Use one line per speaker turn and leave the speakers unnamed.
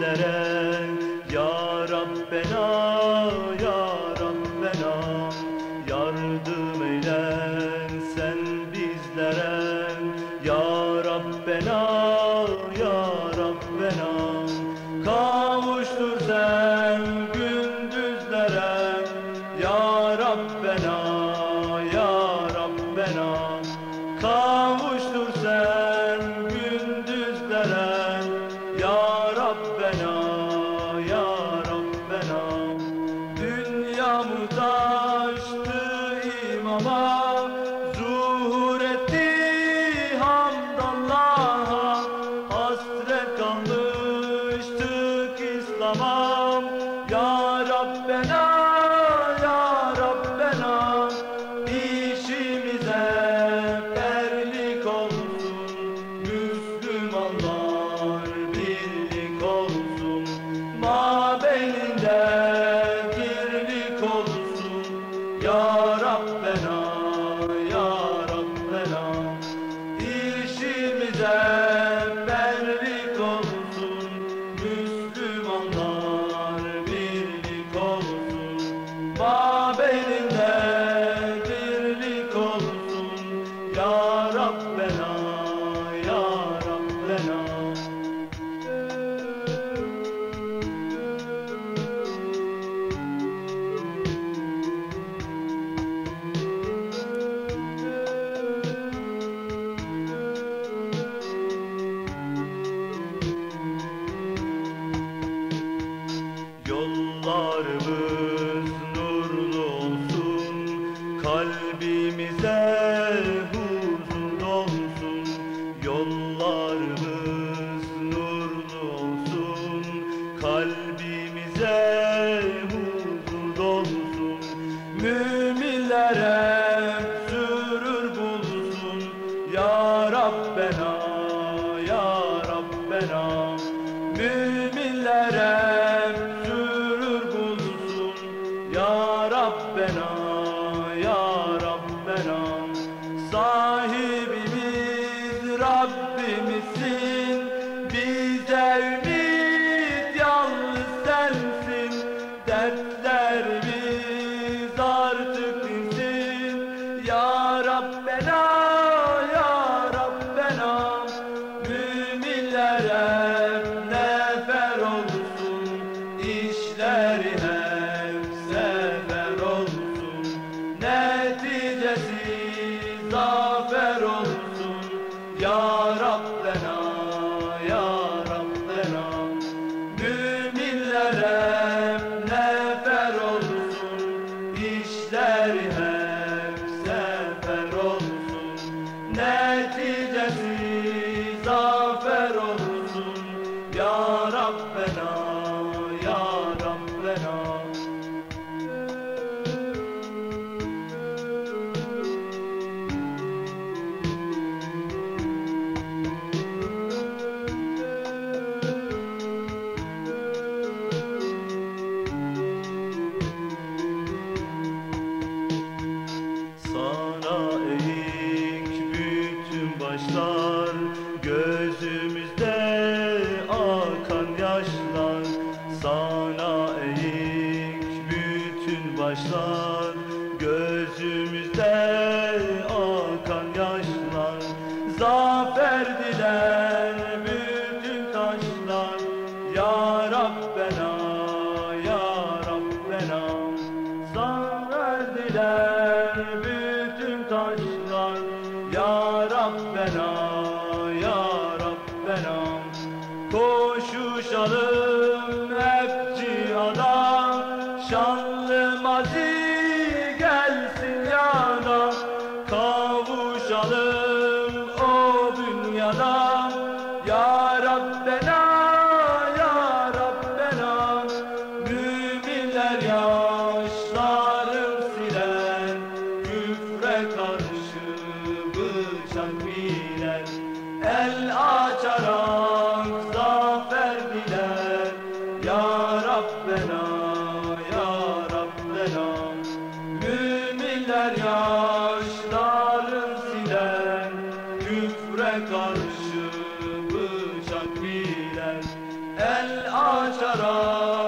bizlere Ya Rabbena, Ya Rabbena Yardım eyle sen bizlere. Ya Rabbena, Ya Rabbena Kavuştur sen gündüzlere. Ya Rabbena Müminlere sürür bulsun Ya Rabbena Ya Rabbena. Sahibimiz Rabbimizsin Bize ümit yalnız sensin. Dertlerimiz artık Ya Rabbena Ya Rabbena Müminlere nefer olsun İşleri hep sefer olsun Neticesi zafer olsun. Ya Rabbena Ya Rabbena başlar Gözümüzde akan yaşlar. Sana eğik bütün başlar taşlar Ya Rabbena Ya Rabbena. Koşuşalım hep cihada Şanlı mazi Dökülenler yaşların siler Küfre karşı bıçak biler El açarak